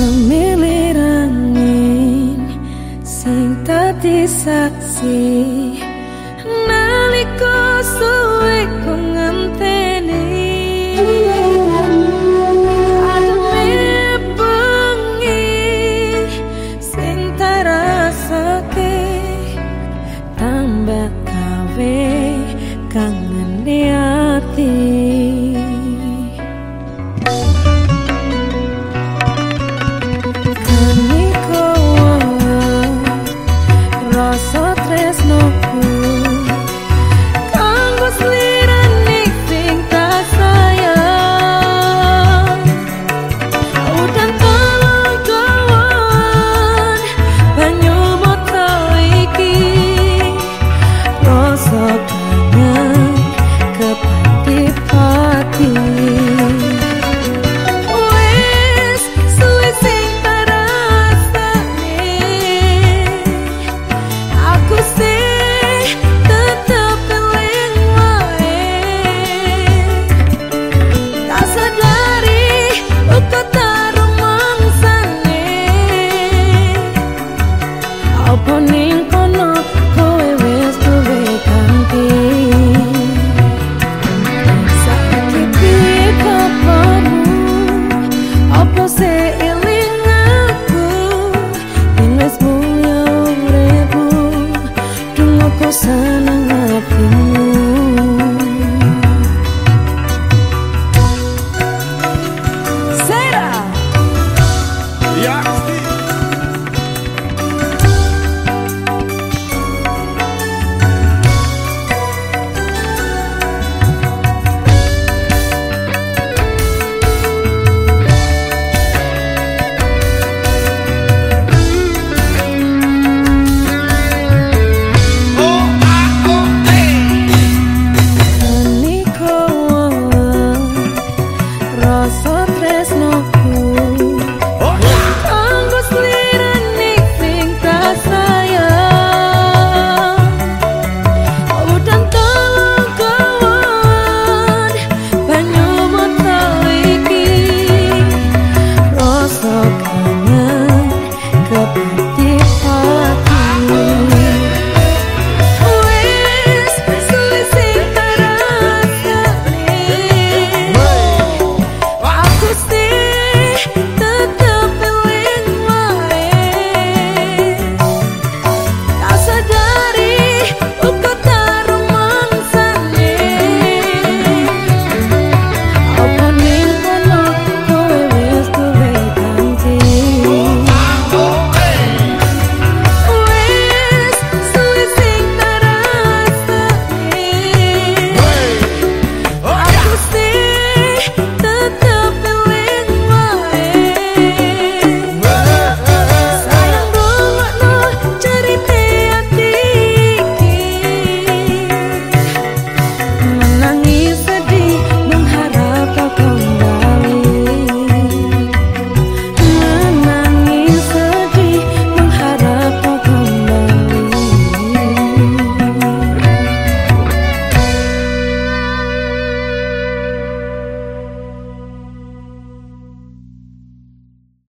semilirangin sing tadi saksi naliko suwe ku ngenteni. Ane bengi sing tarasake tambah kawe kangen niatin você.